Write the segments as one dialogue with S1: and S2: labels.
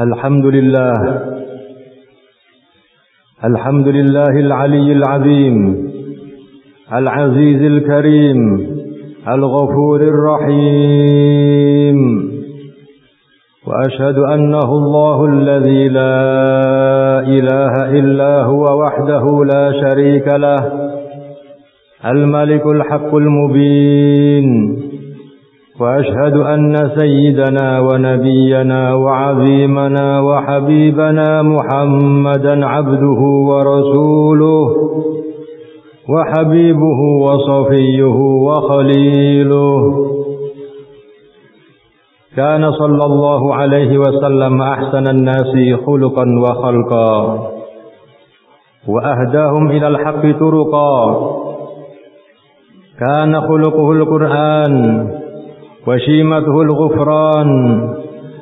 S1: الحمد لله الحمد لله العلي العظيم. العزيز الكريم. الغفور الرحيم. وأشهد أنه الله الذي لا إله إلا هو وحده لا شريك له. الملك الحق المبين. وأشهد أن سيدنا ونبينا وعظيمنا وحبيبنا محمدا عبده ورسوله وحبيبه وصفيه وخليله. كان صلى الله عليه وسلم أحسن الناس خلقا وخلقا وأهداهم إلى الحق طرقا. كان خلقه القرآن وشيمته الغفران.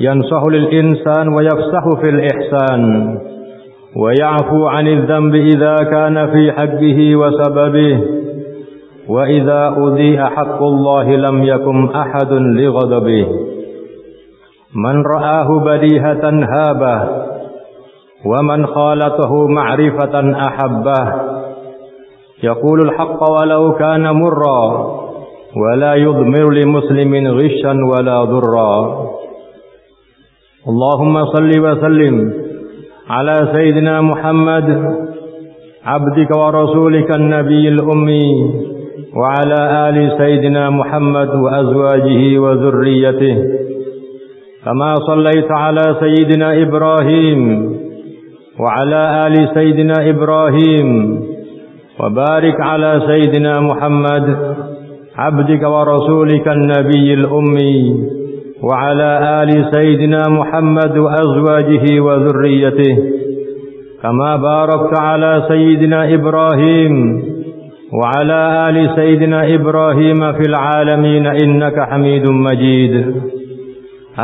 S1: ينصح للإنسان ويفسح في الإحسان. ويعفو عن الذنب إذا كان في حقه وسببه. وإذا أذيء حق الله لم يكن أحد لغضبه. من رآه بديهة هابه. ومن خالطه معرفة أحبه. يقول الحق ولو كان مرا. ولا يضمر لمسلم غشا ولا ضرا. اللهم صل وسلم على سيدنا محمد عبدك ورسولك النبي الأمي وعلى آل سيدنا محمد وأزواجه وذريته. كما صليت على سيدنا إبراهيم وعلى آل سيدنا إبراهيم وبارك على سيدنا محمد. عبدك ورسولك النبي الأمي وعلى آل سيدنا محمد وأزواجه وذريته كما باركت على سيدنا إبراهيم وعلى آل سيدنا إبراهيم في العالمين إنك حميد مجيد.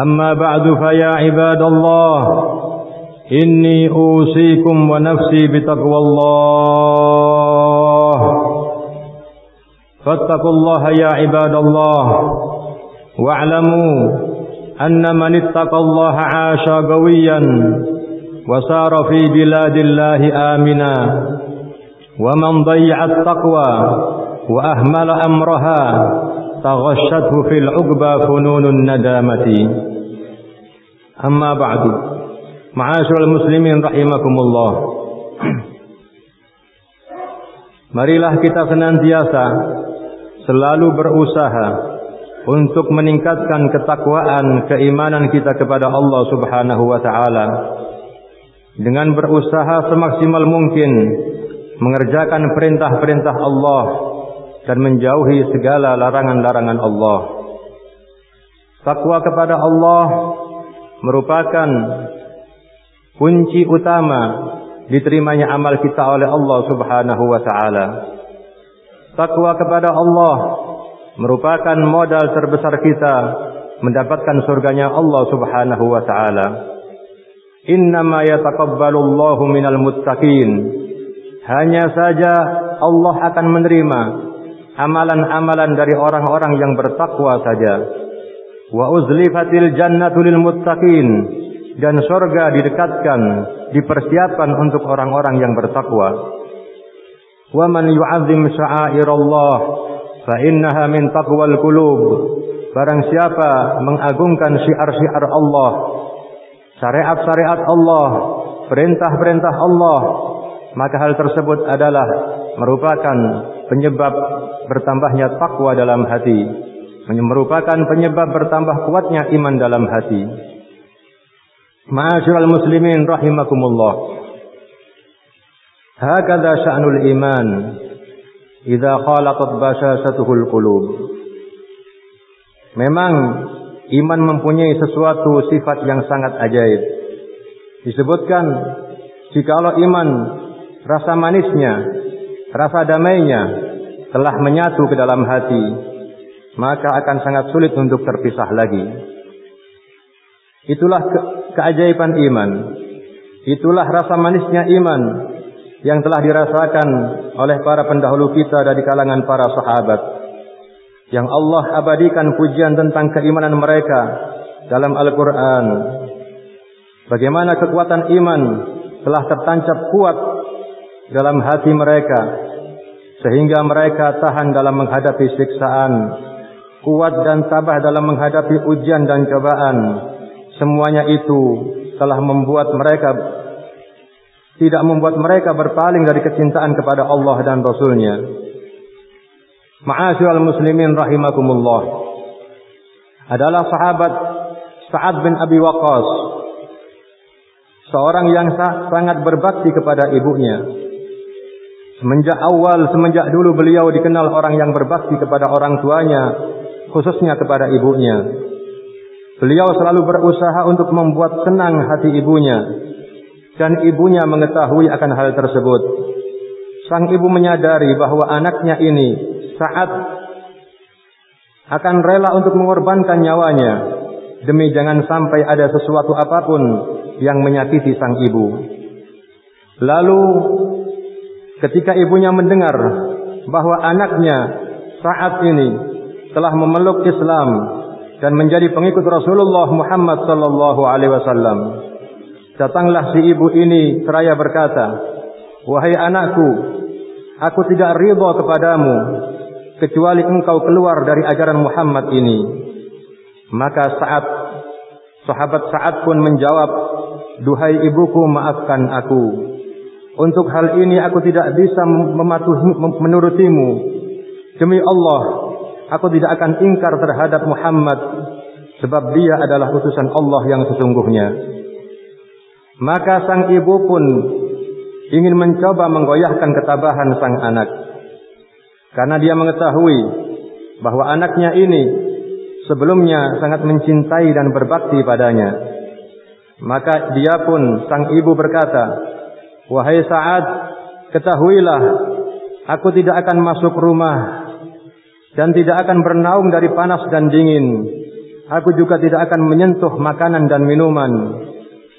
S1: أما بعد فيا عباد الله إني أوصيكم ونفسي بتقوى الله. فاتقوا الله يا عباد الله. واعلموا أن من اتقى الله عاش قويا وسار في بلاد الله آمنا. ومن ضيع التقوى وأهمل أمرها تغشته في العقبى فنون الندامة. أما بعد معاشر المسلمين رحمكم الله. Marilah kita senantiasa selalu berusaha untuk meningkatkan ketakwaan keimanan kita kepada Allah Subhanahu wa taala dengan berusaha semaksimal mungkin mengerjakan perintah-perintah Allah dan menjauhi segala larangan-larangan Allah. Takwa kepada Allah merupakan kunci utama diterimanya amal kita oleh Allah Subhanahu wa taala. Takwa kepada Allah merupakan modal terbesar kita mendapatkan surganya Allah Subhanahu wa taala. Innama yataqabbalu Allahu minal muttaqin. Hanya saja Allah akan menerima amalan-amalan dari orang-orang yang bertakwa saja. Wa uzlifatil jannatu lil muttaqin dan surga didekatkan, dipersiapkan untuk orang-orang yang bertakwa. Man yu'azzim sya'airallah fa innaha min taqwal qulub. Barang siapa mengagungkan syiar-syiar Allah, syariat-syariat Allah, perintah-perintah Allah, maka hal tersebut adalah merupakan penyebab bertambahnya takwa dalam hati, merupakan penyebab bertambah kuatnya iman dalam hati. Ma'asyiral muslimin rahimakumullah. Hakadha sya'nul iman idza khalaqat basyasatuhul qulub. Memang iman mempunyai sesuatu sifat yang sangat ajaib. Disebutkan jikalau iman rasa manisnya, rasa damainya telah menyatu ke dalam hati, maka akan sangat sulit untuk terpisah lagi. Itulah ke keajaiban iman. Itulah rasa manisnya iman yang telah dirasakan oleh para pendahulu kita dari kalangan para sahabat. Yang Allah abadikan pujian tentang keimanan mereka dalam Al-Quran. bagaimana kekuatan iman telah tertancap kuat dalam hati mereka sehingga mereka tahan dalam menghadapi siksaan, kuat dan tabah dalam menghadapi ujian dan cobaan. Semuanya itu telah membuat mereka tidak membuat mereka berpaling dari kecintaan kepada Allah dan Rasulnya. Ma'asyiral muslimin rahimakumullah. Adalah sahabat Sa'ad bin Abi Waqqas. Seorang yang sangat berbakti kepada ibunya. Semenjak awal, semenjak dulu beliau dikenal orang yang berbakti kepada orang tuanya, khususnya kepada ibunya. Beliau selalu berusaha untuk membuat senang hati ibunya, dan ibunya mengetahui akan hal tersebut. Sang ibu menyadari bahwa anaknya ini saat akan rela untuk mengorbankan nyawanya demi jangan sampai ada sesuatu apa pun yang menyakiti sang ibu. Lalu ketika ibunya mendengar bahwa anaknya saat ini telah memeluk Islam dan menjadi pengikut Rasulullah Muhammad sallallahu alaihi wasallam. Datanglah si ibu ini seraya berkata, "Wahai anakku, aku tidak ridha kepadamu kecuali engkau keluar dari ajaran Muhammad ini." Maka saat sahabat Sa'ad pun menjawab, "Duhai ibuku, maafkan aku." Untuk hal ini aku tidak bisa mematuhi menurutimu. Demi Allah, aku tidak akan ingkar terhadap Muhammad sebab dia adalah utusan Allah yang sesungguhnya. Maka sang ibu pun ingin mencoba menggoyahkan ketabahan sang anak. Karena dia mengetahui bahwa anaknya ini sebelumnya sangat mencintai dan berbakti padanya. Maka dia pun sang ibu berkata, Wahai Sa'ad, ketahuilah, aku tidak akan masuk rumah dan tidak akan bernaung dari panas dan dingin. Aku juga tidak akan menyentuh makanan dan minuman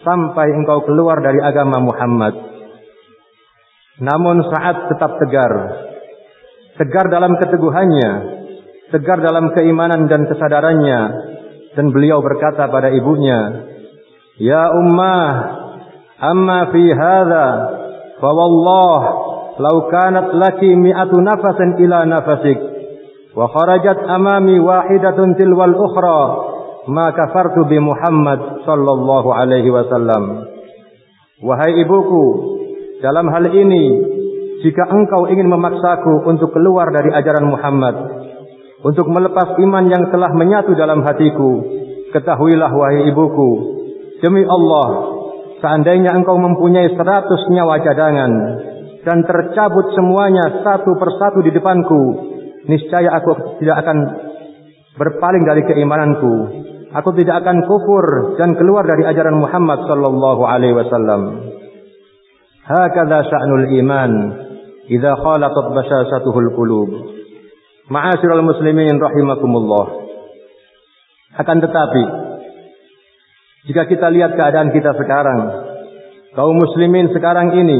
S1: sampai engkau keluar dari agama Muhammad. Namun Sa'ad tetap tegar. Tegar dalam keteguhannya, tegar dalam keimanan dan kesadarannya. Dan beliau berkata pada ibunya, Ya Ummah, Amma fi hadha fa wallah law kanat laki mi'atu nafasin ila nafasik wa kharajat amami wahidatun tilwal ukhra ma kafartu bi Muhammad sallallahu alaihi wasallam Wahai ibuku dalam hal ini jika engkau ingin memaksaku untuk keluar dari ajaran Muhammad untuk melepas iman yang telah menyatu dalam hatiku ketahuilah wahai ibuku demi Allah Seandainya engkau mempunyai seratus nyawa cadangan dan tercabut semuanya satu persatu di depanku, niscaya aku tidak akan berpaling dari keimananku. Aku tidak akan kufur dan keluar dari ajaran Muhammad sallallahu alaihi wasallam. Hakadha sya'nul iman idza khalatat basyasatuhul qulub. Ma'asyiral muslimin rahimakumullah. Akan tetapi jika kita lihat keadaan kita sekarang, kaum muslimin sekarang ini,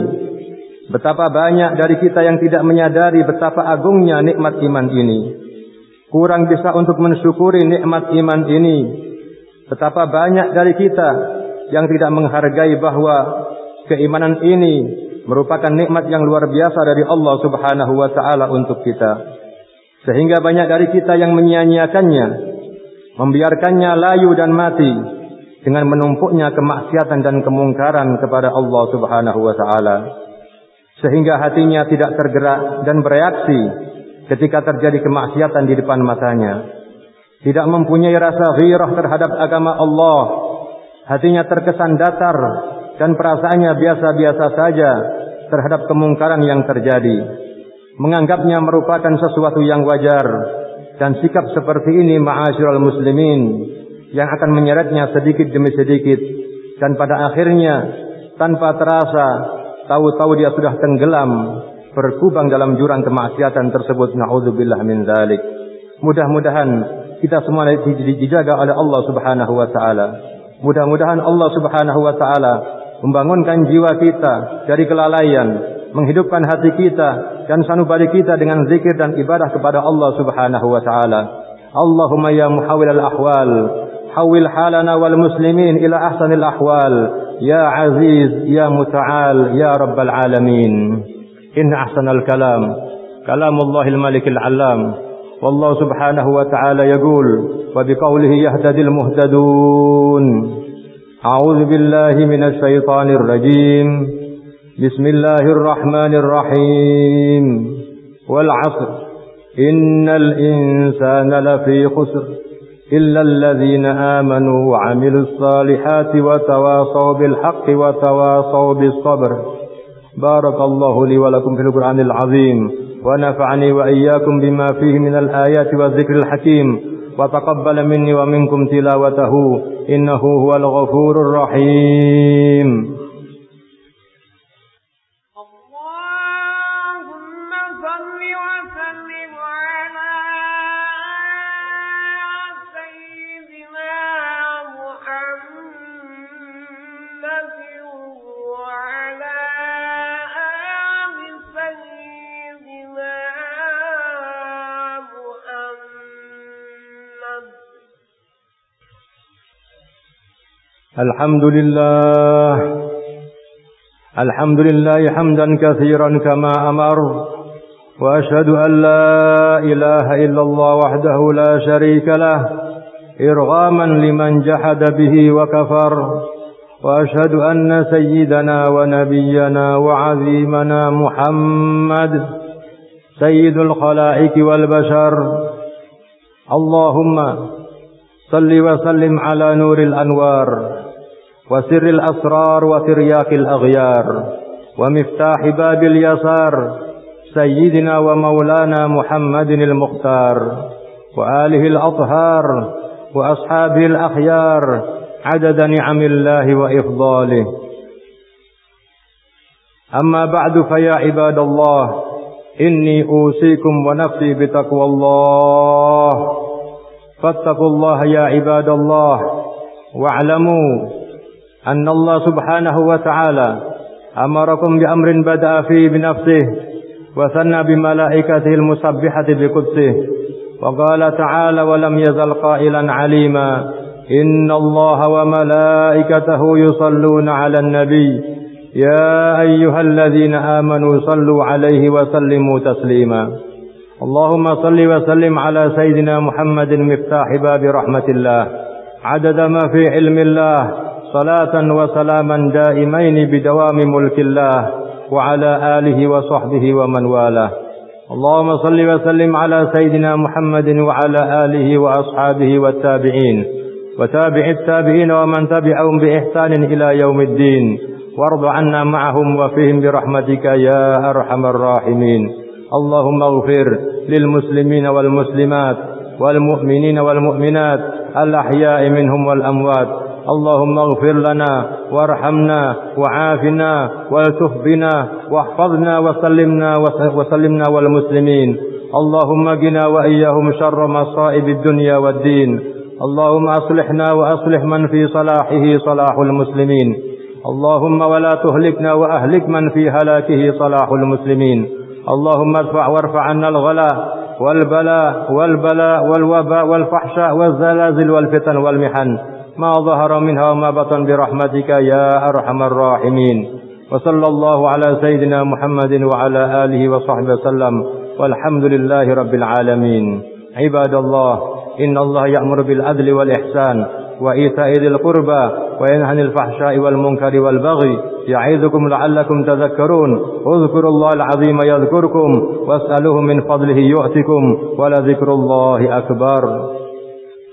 S1: betapa banyak dari kita yang tidak menyadari betapa agungnya nikmat iman ini. Kurang bisa untuk mensyukuri nikmat iman ini. Betapa banyak dari kita yang tidak menghargai bahwa keimanan ini merupakan nikmat yang luar biasa dari Allah Subhanahu wa taala untuk kita. Sehingga banyak dari kita yang menyia-nyiakannya, membiarkannya layu dan mati dengan menumpuknya kemaksiatan dan kemungkaran kepada Allah Subhanahu wa taala sehingga hatinya tidak tergerak dan bereaksi ketika terjadi kemaksiatan di depan matanya tidak mempunyai rasa ghirah terhadap agama Allah. Hatinya terkesan datar dan perasaannya biasa-biasa saja terhadap kemungkaran yang terjadi. Menganggapnya merupakan sesuatu yang wajar dan sikap seperti ini ma'asyiral muslimin yang akan menyeretnya sedikit demi sedikit. Dan pada akhirnya tanpa terasa tahu-tahu dia sudah tenggelam berkubang dalam jurang kemaksiatan tersebut. Naudzubillah min dzalik mudah-mudahan kita semua dijaga oleh Allah Subhanahu wa taala mudah-mudahan Allah Subhanahu wa taala membangunkan jiwa kita dari kelalaian menghidupkan hati kita dan sanubari kita dengan zikir dan ibadah kepada Allah Subhanahu wa taala Allahumma ya muhawwil al-ahwal حول حالنا والمسلمين إلى أحسن الأحوال يا عزيز يا متعال يا رب العالمين إن أحسن الكلام كلام الله الملك العلام والله سبحانه وتعالى يقول وبقوله يهتدي المهتدون. أعوذ بالله من الشيطان الرجيم. بسم الله الرحمن الرحيم. والعصر إن الإنسان لفي خسر إلا الذين آمنوا وعملوا الصالحات وتواصوا بالحق وتواصوا بالصبر. بارك الله لي ولكم في القرآن العظيم. ونفعني وإياكم بما فيه من الآيات والذكر الحكيم. وتقبل مني ومنكم تلاوته. إنه هو الغفور الرحيم. الحمد لله. الحمد لله حمدا كثيرا كما أمر. وأشهد أن لا إله إلا الله وحده لا شريك له. إرغاما لمن جحد به وكفر. وأشهد أن سيدنا ونبينا وعظيمنا محمد سيد الخلائق والبشر. اللهم صل وسلم على نور الأنوار. وسر الأسرار وترياق الأغيار ومفتاح باب اليسار سيدنا ومولانا محمد المختار وآله الأطهار وأصحابه الأخيار عدد نعم الله وإفضاله. أما بعد فيا عباد الله إني أوصيكم ونفسي بتقوى الله. فاتقوا الله يا عباد الله واعلموا أن الله سبحانه وتعالى أمركم بأمر بدأ فيه بنفسه وثنى بملائكته المسبحة بقدسه وقال تعالى ولم يزل قائلا عليما إن الله وملائكته يصلون على النبي يا أيها الذين آمنوا صلوا عليه وسلموا تسليما اللهم صل وسلم على سيدنا محمد مفتاح باب رحمة الله عدد ما في علم الله صلاة وسلاما دائمين بدوام ملك الله وعلى آله وصحبه ومن والاه. اللهم صل وسلم على سيدنا محمد وعلى آله وأصحابه والتابعين وتابع التابعين ومن تبعهم بإحسان إلى يوم الدين وارض عنا معهم وفيهم برحمتك يا أرحم الراحمين. اللهم اغفر للمسلمين والمسلمات والمؤمنين والمؤمنات الأحياء منهم والأموات اللهم اغفر لنا وارحمنا وعافنا والتف بنا واحفظنا وسلمنا وسلمنا والمسلمين. اللهم قنا وإياهم شر مصائب الدنيا والدين. اللهم أصلحنا وأصلح من في صلاحه صلاح المسلمين. اللهم ولا تهلكنا وأهلك من في هلاكه صلاح المسلمين. اللهم ادفع وارفع عنا الغلاء والبلاء والبلاء والوباء والفحشاء والزلازل والفتن والمحن. ما ظهر منها وما بطن برحمتك يا أرحم الراحمين. وصلى الله على سيدنا محمد وعلى آله وصحبه وسلم. والحمد لله رب العالمين. عباد الله إن الله يأمر بالعدل والإحسان وإيتاء ذي القربى وينهى عن الفحشاء والمنكر والبغي يعظكم لعلكم تذكرون. اذكروا الله العظيم يذكركم واسألوه من فضله يؤتكم. ولذكر الله أكبر.